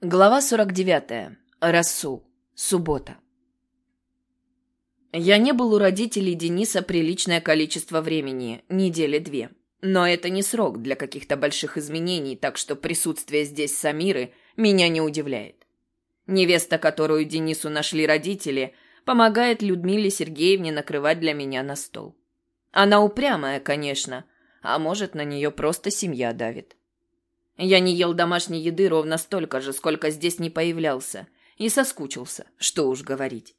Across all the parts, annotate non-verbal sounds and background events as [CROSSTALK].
Глава 49. Расул. Суббота. Я не был у родителей Дениса приличное количество времени, недели две. Но это не срок для каких-то больших изменений, так что присутствие здесь Самиры меня не удивляет. Невеста, которую Денису нашли родители, помогает Людмиле Сергеевне накрывать для меня на стол. Она упрямая, конечно, а может, на нее просто семья давит. Я не ел домашней еды ровно столько же, сколько здесь не появлялся, и соскучился, что уж говорить.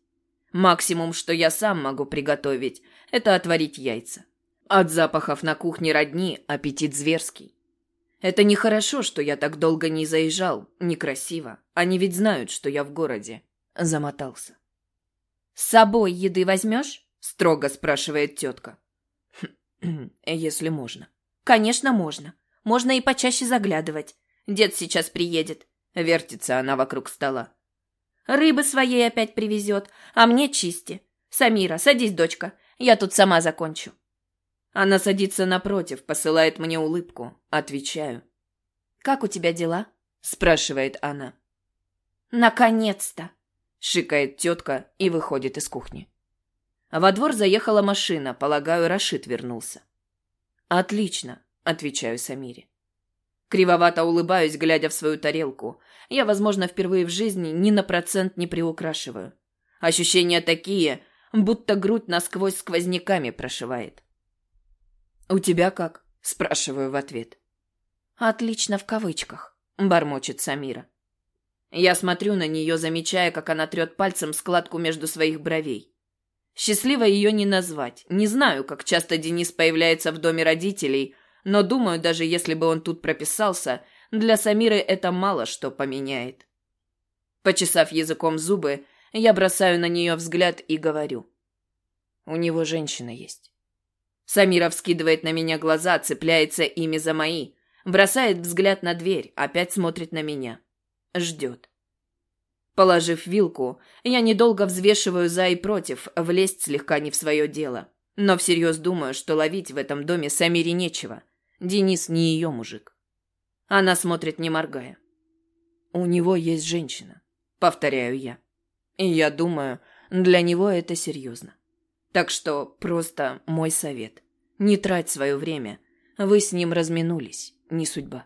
Максимум, что я сам могу приготовить, это отварить яйца. От запахов на кухне родни аппетит зверский. Это нехорошо, что я так долго не заезжал, некрасиво. Они ведь знают, что я в городе. Замотался. «С собой еды возьмешь?» – строго спрашивает тетка. [CLEARS THROAT] «Если можно». «Конечно, можно. Можно и почаще заглядывать. Дед сейчас приедет. Вертится она вокруг стола. Рыбы своей опять привезет, а мне чисти. Самира, садись, дочка. Я тут сама закончу. Она садится напротив, посылает мне улыбку. Отвечаю. «Как у тебя дела?» – спрашивает она. «Наконец-то!» – шикает тетка и выходит из кухни. Во двор заехала машина, полагаю, Рашид вернулся. «Отлично отвечаю Самире. Кривовато улыбаюсь, глядя в свою тарелку. Я, возможно, впервые в жизни ни на процент не приукрашиваю. Ощущения такие, будто грудь насквозь сквозняками прошивает. «У тебя как?» – спрашиваю в ответ. «Отлично в кавычках», – бормочет Самира. Я смотрю на нее, замечая, как она трет пальцем складку между своих бровей. Счастливо ее не назвать. Не знаю, как часто Денис появляется в доме родителей – но думаю, даже если бы он тут прописался, для Самиры это мало что поменяет. Почесав языком зубы, я бросаю на нее взгляд и говорю. У него женщина есть. Самира вскидывает на меня глаза, цепляется ими за мои, бросает взгляд на дверь, опять смотрит на меня. Ждет. Положив вилку, я недолго взвешиваю за и против, влезть слегка не в свое дело. Но всерьез думаю, что ловить в этом доме Самире нечего – Денис не ее мужик. Она смотрит, не моргая. У него есть женщина, повторяю я. И я думаю, для него это серьезно. Так что просто мой совет. Не трать свое время. Вы с ним разминулись, не судьба.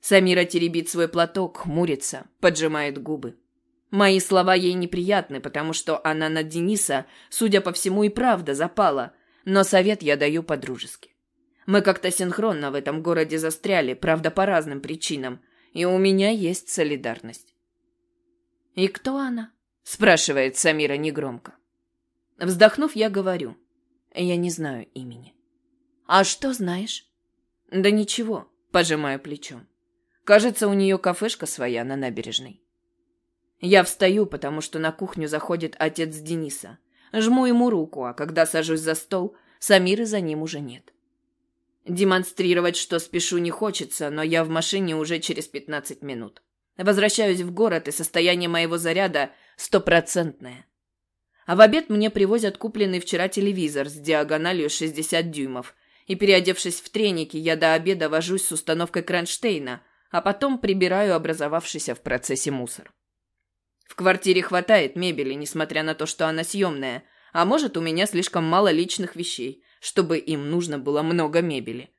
Самира теребит свой платок, хмурится, поджимает губы. Мои слова ей неприятны, потому что она на Дениса, судя по всему, и правда запала, но совет я даю по-дружески. Мы как-то синхронно в этом городе застряли, правда, по разным причинам, и у меня есть солидарность. «И кто она?» – спрашивает Самира негромко. Вздохнув, я говорю. Я не знаю имени. «А что знаешь?» «Да ничего», – пожимаю плечом. Кажется, у нее кафешка своя на набережной. Я встаю, потому что на кухню заходит отец Дениса. Жму ему руку, а когда сажусь за стол, Самиры за ним уже нет. Демонстрировать, что спешу, не хочется, но я в машине уже через 15 минут. Возвращаюсь в город, и состояние моего заряда стопроцентное. А в обед мне привозят купленный вчера телевизор с диагональю 60 дюймов. И, переодевшись в треники, я до обеда вожусь с установкой кронштейна, а потом прибираю образовавшийся в процессе мусор. В квартире хватает мебели, несмотря на то, что она съемная, а может, у меня слишком мало личных вещей – чтобы им нужно было много мебели.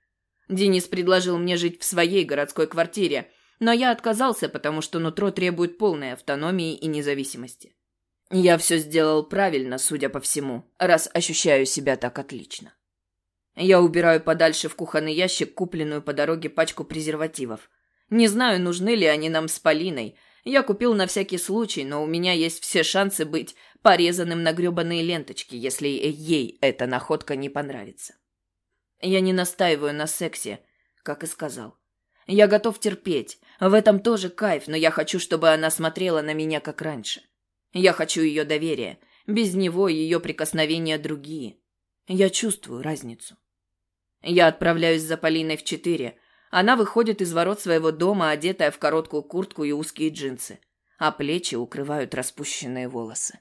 Денис предложил мне жить в своей городской квартире, но я отказался, потому что нутро требует полной автономии и независимости. Я все сделал правильно, судя по всему, раз ощущаю себя так отлично. Я убираю подальше в кухонный ящик купленную по дороге пачку презервативов. Не знаю, нужны ли они нам с Полиной. Я купил на всякий случай, но у меня есть все шансы быть порезанным на гребаные ленточки, если ей эта находка не понравится. Я не настаиваю на сексе, как и сказал. Я готов терпеть. В этом тоже кайф, но я хочу, чтобы она смотрела на меня как раньше. Я хочу ее доверия. Без него ее прикосновения другие. Я чувствую разницу. Я отправляюсь за Полиной в четыре. Она выходит из ворот своего дома, одетая в короткую куртку и узкие джинсы, а плечи укрывают распущенные волосы.